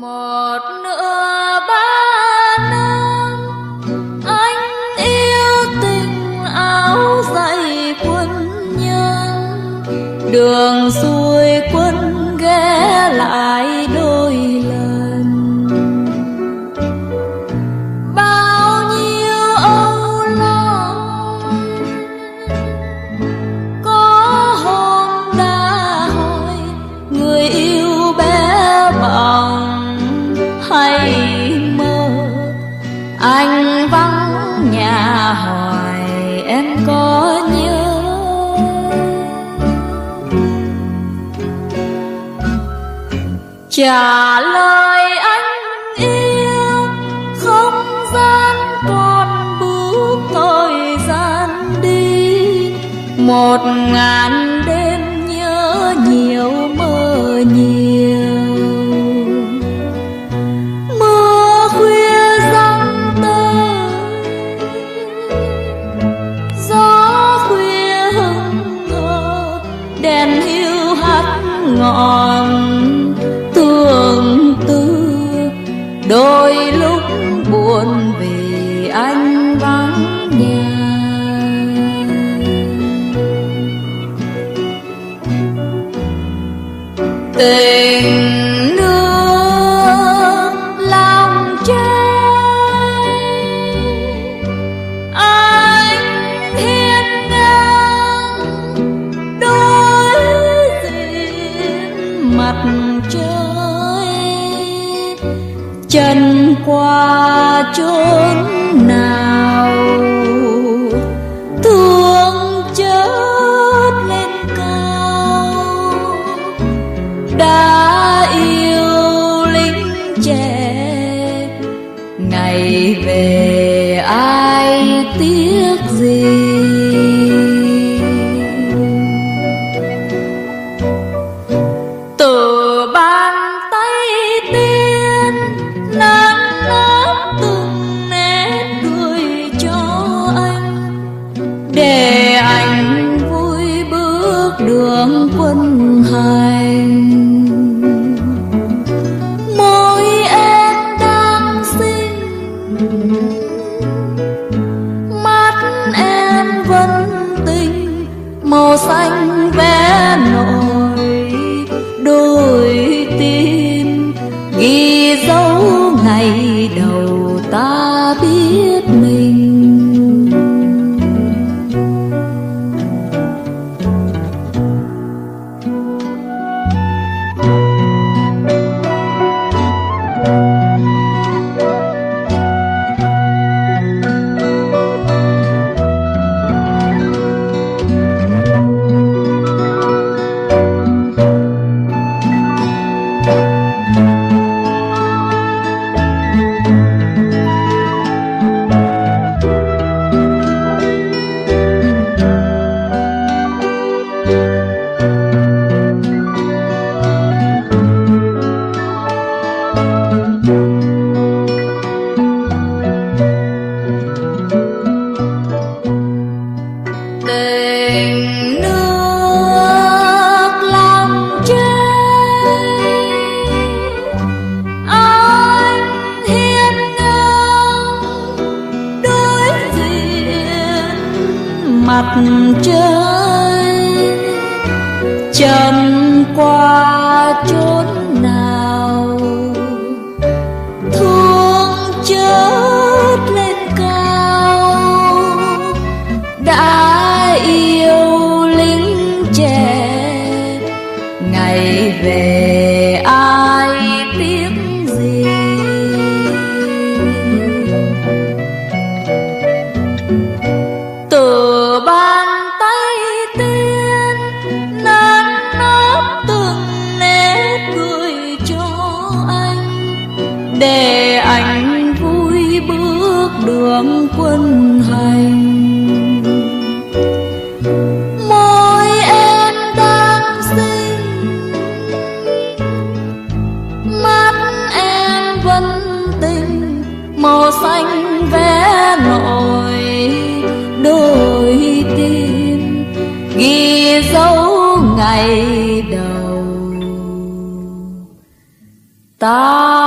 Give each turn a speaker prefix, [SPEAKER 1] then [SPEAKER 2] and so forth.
[SPEAKER 1] một nửa ba năm. Anh yêu tình áo dài quân nhân, đường xuôi quân ghé lại đôi trả lời anh yêu, không gian còn bước thời gian đi. Một ngàn đêm nhớ nhiều mơ nhiều. đôi lúc buồn vì anh vắng nhà. Tình chân qua chốn nào. Thương chớp lên cao đã xanh về. mặt trời chậm để anh vui bước đường quân hành. Môi em đang xinh mắt em vẫn tình. Màu xanh vẽ nổi đôi tim, ghi dấu ngày đầu. Ta